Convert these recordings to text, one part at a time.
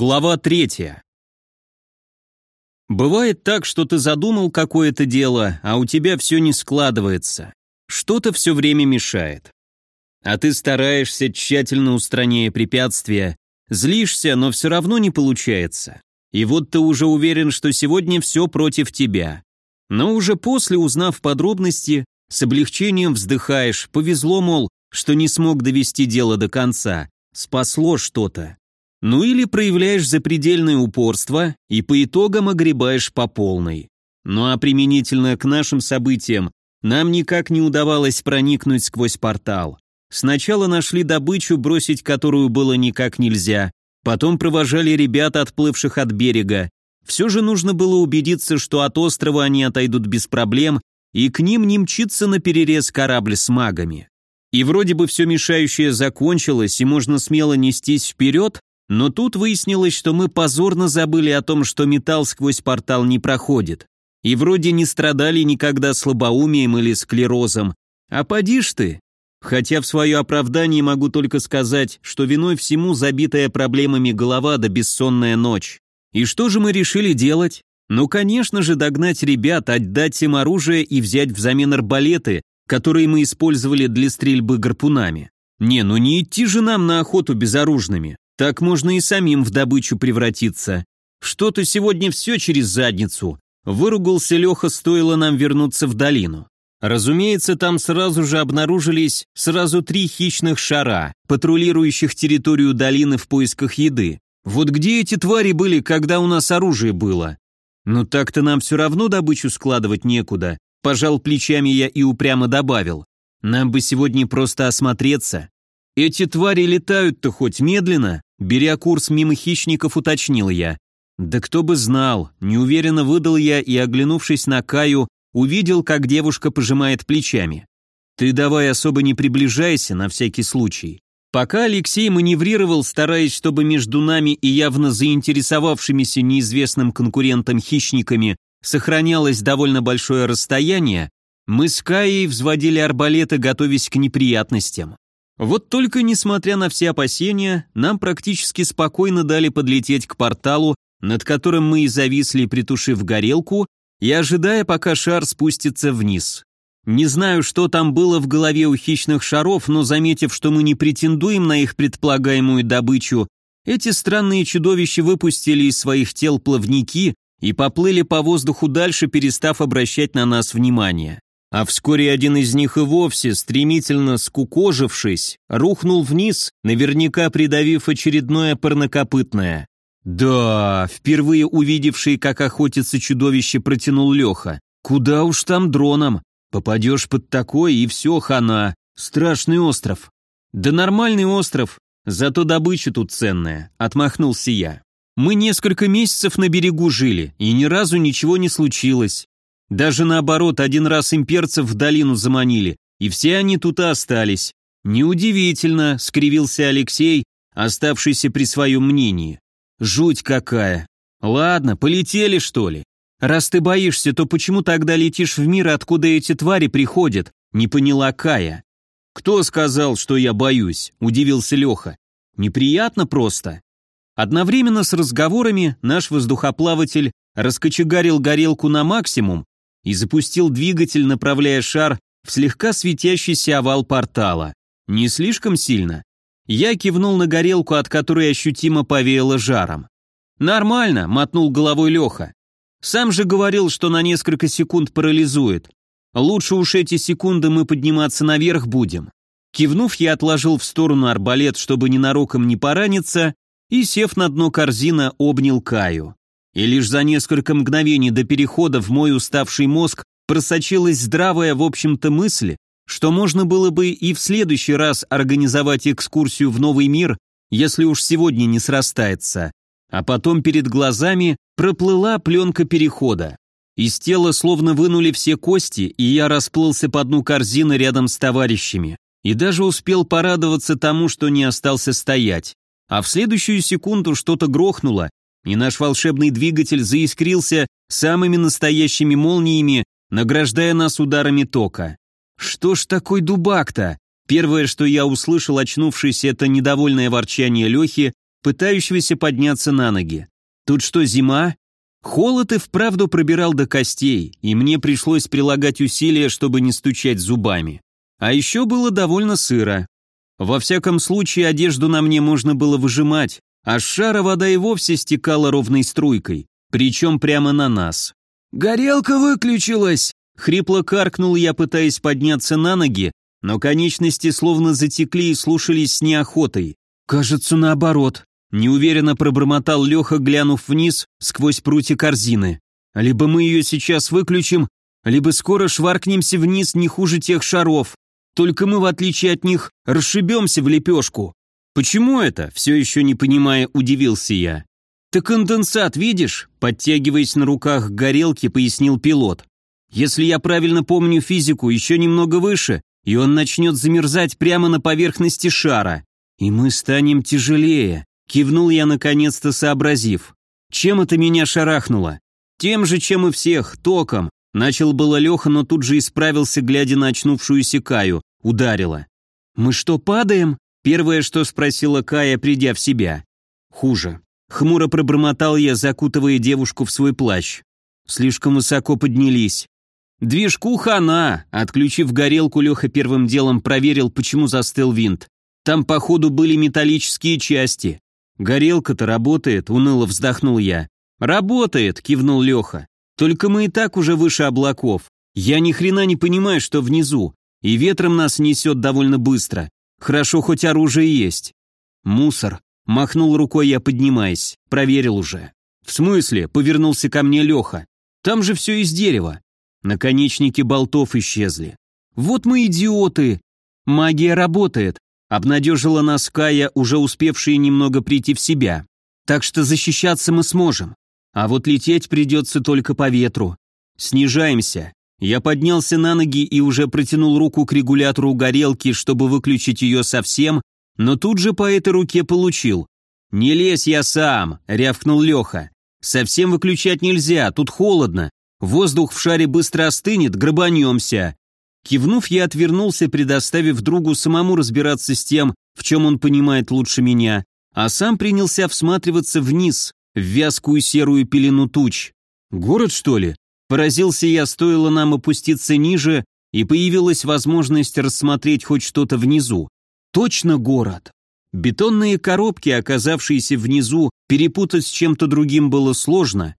Глава третья. Бывает так, что ты задумал какое-то дело, а у тебя все не складывается. Что-то все время мешает. А ты стараешься, тщательно устраняя препятствия, злишься, но все равно не получается. И вот ты уже уверен, что сегодня все против тебя. Но уже после, узнав подробности, с облегчением вздыхаешь, повезло, мол, что не смог довести дело до конца, спасло что-то. Ну или проявляешь запредельное упорство и по итогам огребаешь по полной. Ну а применительно к нашим событиям, нам никак не удавалось проникнуть сквозь портал. Сначала нашли добычу, бросить которую было никак нельзя, потом провожали ребят, отплывших от берега. Все же нужно было убедиться, что от острова они отойдут без проблем, и к ним не мчится на перерез корабль с магами. И вроде бы все мешающее закончилось, и можно смело нестись вперед, но тут выяснилось, что мы позорно забыли о том, что металл сквозь портал не проходит. И вроде не страдали никогда слабоумием или склерозом. А поди ж ты. Хотя в свое оправдание могу только сказать, что виной всему забитая проблемами голова да бессонная ночь. И что же мы решили делать? Ну, конечно же, догнать ребят, отдать им оружие и взять взамен арбалеты, которые мы использовали для стрельбы гарпунами. Не, ну не идти же нам на охоту безоружными. Так можно и самим в добычу превратиться. Что-то сегодня все через задницу. Выругался Леха, стоило нам вернуться в долину. Разумеется, там сразу же обнаружились сразу три хищных шара, патрулирующих территорию долины в поисках еды. Вот где эти твари были, когда у нас оружие было? Ну так-то нам все равно добычу складывать некуда. Пожал плечами я и упрямо добавил. Нам бы сегодня просто осмотреться. Эти твари летают-то хоть медленно, Беря курс мимо хищников, уточнил я. Да кто бы знал, неуверенно выдал я и, оглянувшись на Каю, увидел, как девушка пожимает плечами. Ты давай особо не приближайся, на всякий случай. Пока Алексей маневрировал, стараясь, чтобы между нами и явно заинтересовавшимися неизвестным конкурентом хищниками сохранялось довольно большое расстояние, мы с Каей взводили арбалеты, готовясь к неприятностям. Вот только, несмотря на все опасения, нам практически спокойно дали подлететь к порталу, над которым мы и зависли, притушив горелку, и ожидая, пока шар спустится вниз. Не знаю, что там было в голове у хищных шаров, но заметив, что мы не претендуем на их предполагаемую добычу, эти странные чудовища выпустили из своих тел плавники и поплыли по воздуху дальше, перестав обращать на нас внимание. А вскоре один из них и вовсе, стремительно скукожившись, рухнул вниз, наверняка придавив очередное парнокопытное. «Да, впервые увидевший, как охотится чудовище, протянул Леха. Куда уж там дроном? Попадешь под такой, и все, хана. Страшный остров». «Да нормальный остров, зато добыча тут ценная», — отмахнулся я. «Мы несколько месяцев на берегу жили, и ни разу ничего не случилось. Даже наоборот, один раз имперцев в долину заманили, и все они тут и остались. Неудивительно, скривился Алексей, оставшийся при своем мнении. Жуть какая. Ладно, полетели что ли? Раз ты боишься, то почему тогда летишь в мир, откуда эти твари приходят? Не поняла Кая. Кто сказал, что я боюсь? Удивился Леха. Неприятно просто. Одновременно с разговорами наш воздухоплаватель раскочегарил горелку на максимум и запустил двигатель, направляя шар в слегка светящийся овал портала. Не слишком сильно. Я кивнул на горелку, от которой ощутимо повеяло жаром. «Нормально», — мотнул головой Леха. «Сам же говорил, что на несколько секунд парализует. Лучше уж эти секунды мы подниматься наверх будем». Кивнув, я отложил в сторону арбалет, чтобы ненароком не пораниться, и, сев на дно корзина, обнял Каю. И лишь за несколько мгновений до перехода в мой уставший мозг просочилась здравая, в общем-то, мысль, что можно было бы и в следующий раз организовать экскурсию в новый мир, если уж сегодня не срастается. А потом перед глазами проплыла пленка перехода. Из тела словно вынули все кости, и я расплылся по дну корзины рядом с товарищами. И даже успел порадоваться тому, что не остался стоять. А в следующую секунду что-то грохнуло, и наш волшебный двигатель заискрился самыми настоящими молниями, награждая нас ударами тока. Что ж такой дубак-то? Первое, что я услышал, очнувшись, это недовольное ворчание Лехи, пытающегося подняться на ноги. Тут что, зима? Холод и вправду пробирал до костей, и мне пришлось прилагать усилия, чтобы не стучать зубами. А еще было довольно сыро. Во всяком случае, одежду на мне можно было выжимать, а с шара вода и вовсе стекала ровной струйкой, причем прямо на нас. «Горелка выключилась!» Хрипло каркнул я, пытаясь подняться на ноги, но конечности словно затекли и слушались с неохотой. «Кажется, наоборот», — неуверенно пробормотал Леха, глянув вниз сквозь прутья корзины. «Либо мы ее сейчас выключим, либо скоро шваркнемся вниз не хуже тех шаров. Только мы, в отличие от них, расшибемся в лепешку». «Почему это?» — все еще не понимая, удивился я. «Ты конденсат видишь?» — подтягиваясь на руках к горелке, пояснил пилот. Если я правильно помню физику, еще немного выше, и он начнет замерзать прямо на поверхности шара. И мы станем тяжелее, кивнул я наконец-то сообразив. Чем это меня шарахнуло? Тем же, чем и всех, током. Начал было Леха, но тут же исправился, глядя на очнувшуюся Каю. Ударила. «Мы что, падаем?» Первое, что спросила Кая, придя в себя. «Хуже». Хмуро пробормотал я, закутывая девушку в свой плащ. Слишком высоко поднялись. «Движку хана!» Отключив горелку, Леха первым делом проверил, почему застыл винт. Там, походу, были металлические части. «Горелка-то работает», — уныло вздохнул я. «Работает», — кивнул Леха. «Только мы и так уже выше облаков. Я ни хрена не понимаю, что внизу. И ветром нас несет довольно быстро. Хорошо, хоть оружие есть». «Мусор», — махнул рукой я, поднимаясь. Проверил уже. «В смысле?» — повернулся ко мне Леха. «Там же все из дерева. Наконечники болтов исчезли. «Вот мы идиоты!» «Магия работает», — обнадежила нас Кая, уже успевшая немного прийти в себя. «Так что защищаться мы сможем. А вот лететь придется только по ветру. Снижаемся». Я поднялся на ноги и уже протянул руку к регулятору горелки, чтобы выключить ее совсем, но тут же по этой руке получил. «Не лезь я сам!» — рявкнул Леха. «Совсем выключать нельзя, тут холодно. Воздух в шаре быстро остынет, грабанемся. Кивнув, я отвернулся, предоставив другу самому разбираться с тем, в чем он понимает лучше меня, а сам принялся всматриваться вниз, в вязкую серую пелену туч. «Город, что ли?» Поразился я, стоило нам опуститься ниже, и появилась возможность рассмотреть хоть что-то внизу. Точно город. Бетонные коробки, оказавшиеся внизу, перепутать с чем-то другим было сложно,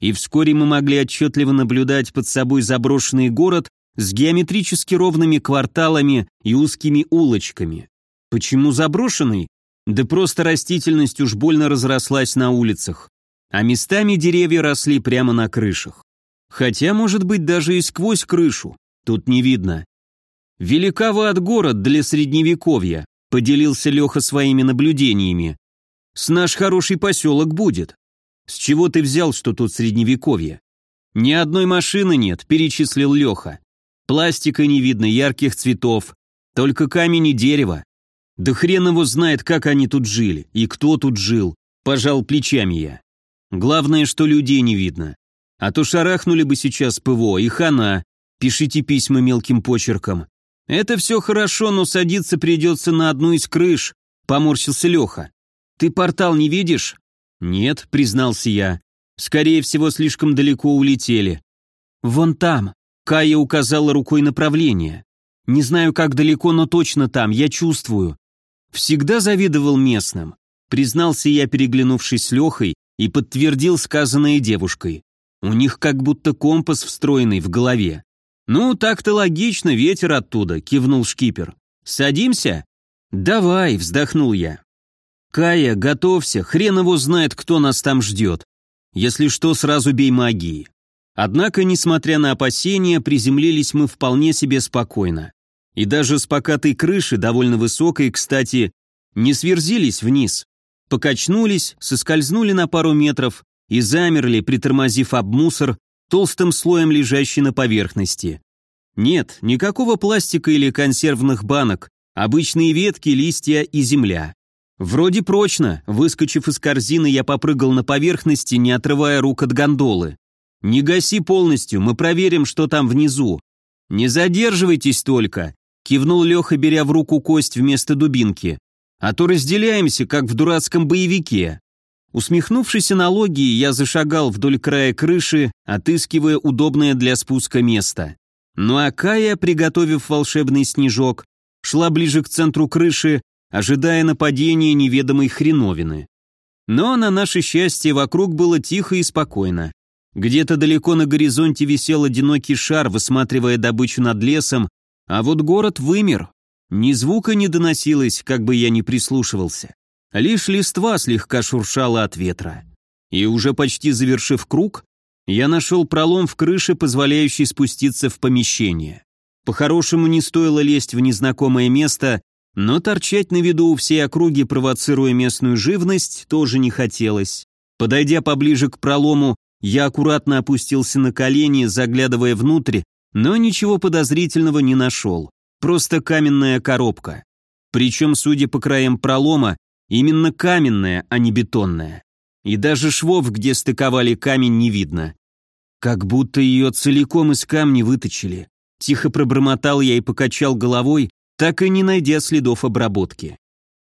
и вскоре мы могли отчетливо наблюдать под собой заброшенный город с геометрически ровными кварталами и узкими улочками. Почему заброшенный? Да просто растительность уж больно разрослась на улицах, а местами деревья росли прямо на крышах. Хотя, может быть, даже и сквозь крышу, тут не видно. Великоват город для средневековья, поделился Леха своими наблюдениями. С наш хороший поселок будет. «С чего ты взял, что тут средневековье?» «Ни одной машины нет», — перечислил Леха. «Пластика не видно, ярких цветов, только камень и дерево. Да хрен его знает, как они тут жили, и кто тут жил», — пожал плечами я. «Главное, что людей не видно. А то шарахнули бы сейчас ПВО, и хана. Пишите письма мелким почерком. Это все хорошо, но садиться придется на одну из крыш», — поморщился Леха. «Ты портал не видишь?» «Нет», — признался я. «Скорее всего, слишком далеко улетели». «Вон там», — Кая указала рукой направление. «Не знаю, как далеко, но точно там, я чувствую». «Всегда завидовал местным», — признался я, переглянувшись с Лехой, и подтвердил сказанное девушкой. «У них как будто компас встроенный в голове». «Ну, так-то логично, ветер оттуда», — кивнул шкипер. «Садимся?» «Давай», — вздохнул я. «Кая, готовься, хрен его знает, кто нас там ждет. Если что, сразу бей магии». Однако, несмотря на опасения, приземлились мы вполне себе спокойно. И даже с покатой крыши, довольно высокой, кстати, не сверзились вниз. Покачнулись, соскользнули на пару метров и замерли, притормозив об мусор, толстым слоем лежащий на поверхности. Нет, никакого пластика или консервных банок, обычные ветки, листья и земля. Вроде прочно. Выскочив из корзины, я попрыгал на поверхности, не отрывая рук от гондолы. «Не гаси полностью, мы проверим, что там внизу». «Не задерживайтесь только», — кивнул Леха, беря в руку кость вместо дубинки. а то разделяемся, как в дурацком боевике». Усмехнувшись аналогии, я зашагал вдоль края крыши, отыскивая удобное для спуска место. Ну а Кая, приготовив волшебный снежок, шла ближе к центру крыши, ожидая нападения неведомой хреновины. Но на наше счастье вокруг было тихо и спокойно. Где-то далеко на горизонте висел одинокий шар, высматривая добычу над лесом, а вот город вымер. Ни звука не доносилось, как бы я ни прислушивался. Лишь листва слегка шуршала от ветра. И уже почти завершив круг, я нашел пролом в крыше, позволяющий спуститься в помещение. По-хорошему не стоило лезть в незнакомое место, но торчать на виду у всей округи, провоцируя местную живность, тоже не хотелось. Подойдя поближе к пролому, я аккуратно опустился на колени, заглядывая внутрь, но ничего подозрительного не нашел. Просто каменная коробка. Причем, судя по краям пролома, Именно каменная, а не бетонная. И даже швов, где стыковали камень, не видно. Как будто ее целиком из камня выточили. Тихо пробормотал я и покачал головой, так и не найдя следов обработки.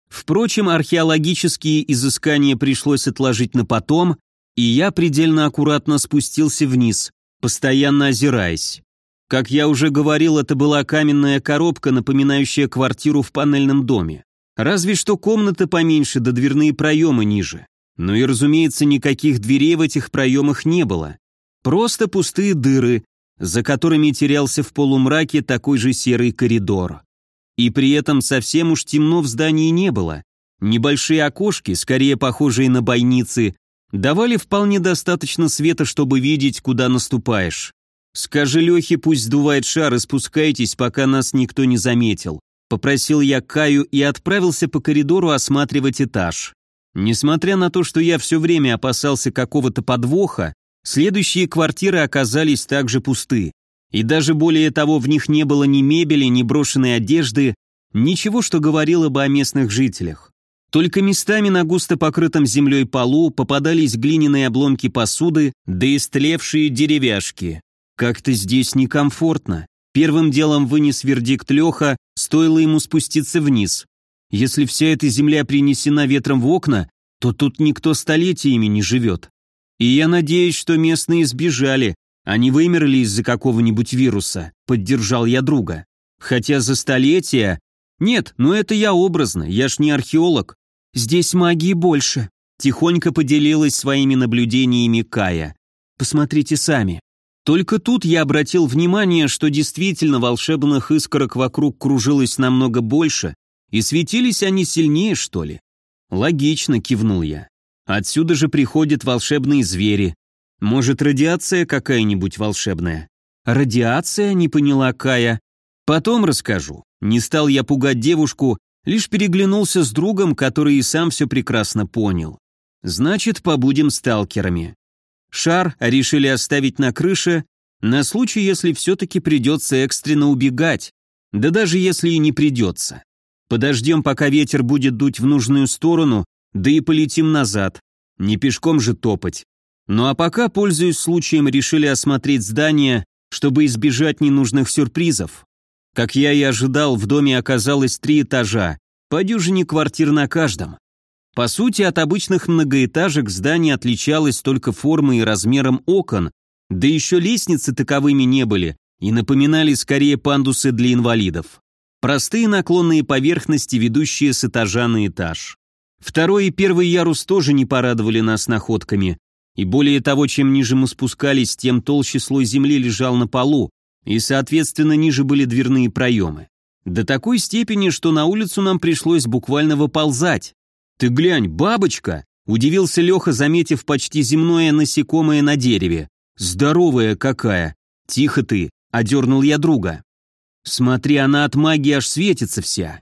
Впрочем, археологические изыскания пришлось отложить на потом, и я предельно аккуратно спустился вниз, постоянно озираясь. Как я уже говорил, это была каменная коробка, напоминающая квартиру в панельном доме. Разве что комната поменьше, да дверные проемы ниже. Ну и, разумеется, никаких дверей в этих проемах не было. Просто пустые дыры, за которыми терялся в полумраке такой же серый коридор. И при этом совсем уж темно в здании не было. Небольшие окошки, скорее похожие на бойницы, давали вполне достаточно света, чтобы видеть, куда наступаешь. Скажи Лехе, пусть сдувает шар и спускайтесь, пока нас никто не заметил. Попросил я Каю и отправился по коридору осматривать этаж. Несмотря на то, что я все время опасался какого-то подвоха, следующие квартиры оказались также пусты. И даже более того, в них не было ни мебели, ни брошенной одежды, ничего, что говорило бы о местных жителях. Только местами на густо покрытом землей полу попадались глиняные обломки посуды, да истлевшие деревяшки. Как-то здесь некомфортно. Первым делом вынес вердикт Леха, стоило ему спуститься вниз. Если вся эта земля принесена ветром в окна, то тут никто столетиями не живет. И я надеюсь, что местные сбежали, а не вымерли из-за какого-нибудь вируса, поддержал я друга. Хотя за столетия... Нет, ну это я образно, я ж не археолог. Здесь магии больше. Тихонько поделилась своими наблюдениями Кая. Посмотрите сами. Только тут я обратил внимание, что действительно волшебных искорок вокруг кружилось намного больше, и светились они сильнее, что ли. Логично, кивнул я. Отсюда же приходят волшебные звери. Может, радиация какая-нибудь волшебная? Радиация, не поняла Кая. Потом расскажу. Не стал я пугать девушку, лишь переглянулся с другом, который и сам все прекрасно понял. Значит, побудем сталкерами. Шар решили оставить на крыше на случай, если все-таки придется экстренно убегать, да даже если и не придется. Подождем, пока ветер будет дуть в нужную сторону, да и полетим назад. Не пешком же топать. Ну а пока, пользуясь случаем, решили осмотреть здание, чтобы избежать ненужных сюрпризов. Как я и ожидал, в доме оказалось три этажа, по дюжине квартир на каждом. По сути, от обычных многоэтажек здание отличалось только формой и размером окон, да еще лестницы таковыми не были и напоминали скорее пандусы для инвалидов. Простые наклонные поверхности, ведущие с этажа на этаж. Второй и первый ярус тоже не порадовали нас находками, и более того, чем ниже мы спускались, тем толще слой земли лежал на полу, и, соответственно, ниже были дверные проемы. До такой степени, что на улицу нам пришлось буквально выползать, «Ты глянь, бабочка!» – удивился Леха, заметив почти земное насекомое на дереве. «Здоровая какая!» «Тихо ты!» – одернул я друга. «Смотри, она от магии аж светится вся!»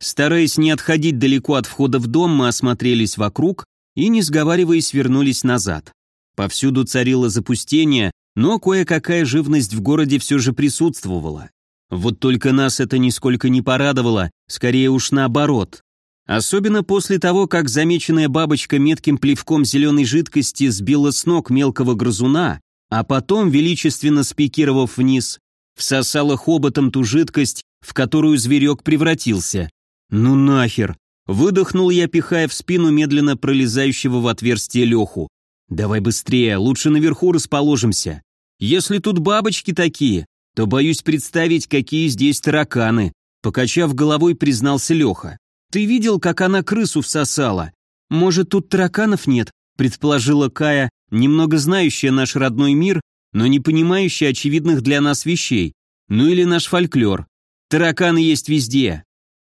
Стараясь не отходить далеко от входа в дом, мы осмотрелись вокруг и, не сговариваясь, вернулись назад. Повсюду царило запустение, но кое-какая живность в городе все же присутствовала. Вот только нас это нисколько не порадовало, скорее уж наоборот. Особенно после того, как замеченная бабочка метким плевком зеленой жидкости сбила с ног мелкого грызуна, а потом, величественно спикировав вниз, всосала хоботом ту жидкость, в которую зверек превратился. Ну нахер! Выдохнул я, пихая в спину медленно пролезающего в отверстие Леху. «Давай быстрее, лучше наверху расположимся. Если тут бабочки такие, то боюсь представить, какие здесь тараканы», покачав головой, признался Леха. «Ты видел, как она крысу всосала? Может, тут тараканов нет?» предположила Кая, немного знающая наш родной мир, но не понимающая очевидных для нас вещей. Ну или наш фольклор. Тараканы есть везде.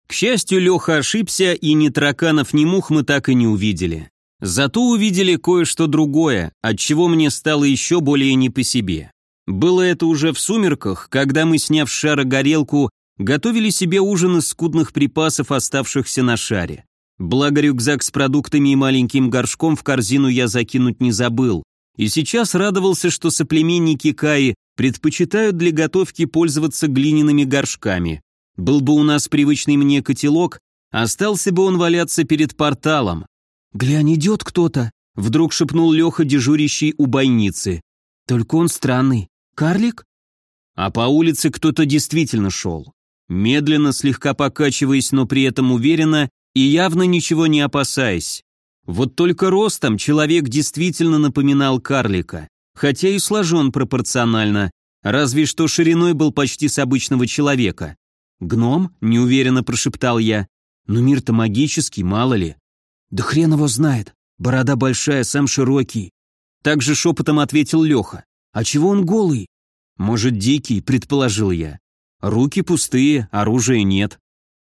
К счастью, Леха ошибся, и ни тараканов, ни мух мы так и не увидели. Зато увидели кое-что другое, от чего мне стало еще более не по себе. Было это уже в сумерках, когда мы, сняв с шара горелку, готовили себе ужин из скудных припасов, оставшихся на шаре. Благо рюкзак с продуктами и маленьким горшком в корзину я закинуть не забыл. И сейчас радовался, что соплеменники Каи предпочитают для готовки пользоваться глиняными горшками. Был бы у нас привычный мне котелок, остался бы он валяться перед порталом. «Глянь, идет кто-то», — вдруг шепнул Леха, дежурящий у бойницы. «Только он странный. Карлик?» А по улице кто-то действительно шел. Медленно, слегка покачиваясь, но при этом уверенно и явно ничего не опасаясь. Вот только ростом человек действительно напоминал карлика, хотя и сложен пропорционально, разве что шириной был почти с обычного человека. «Гном?» — неуверенно прошептал я. «Но мир-то магический, мало ли». «Да хрен его знает. Борода большая, сам широкий». Также шепотом ответил Леха. «А чего он голый?» «Может, дикий», — предположил я. «Руки пустые, оружия нет».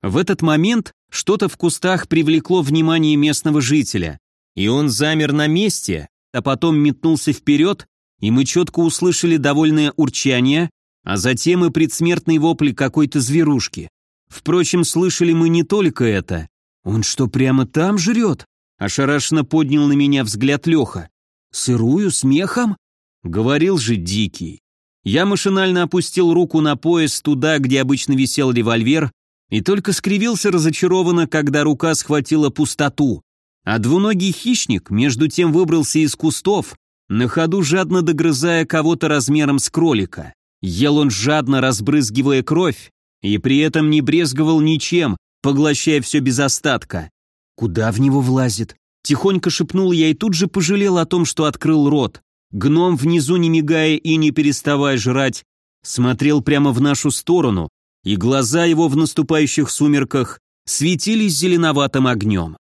В этот момент что-то в кустах привлекло внимание местного жителя, и он замер на месте, а потом метнулся вперед, и мы четко услышали довольное урчание, а затем и предсмертный вопль какой-то зверушки. Впрочем, слышали мы не только это. «Он что, прямо там жрет?» Ошарашенно поднял на меня взгляд Леха. «Сырую, смехом?» Говорил же Дикий. Я машинально опустил руку на пояс туда, где обычно висел револьвер, и только скривился разочарованно, когда рука схватила пустоту. А двуногий хищник между тем выбрался из кустов, на ходу жадно догрызая кого-то размером с кролика. Ел он жадно, разбрызгивая кровь, и при этом не брезговал ничем, поглощая все без остатка. «Куда в него влазит?» Тихонько шепнул я и тут же пожалел о том, что открыл рот. Гном, внизу не мигая и не переставая жрать, смотрел прямо в нашу сторону, и глаза его в наступающих сумерках светились зеленоватым огнем.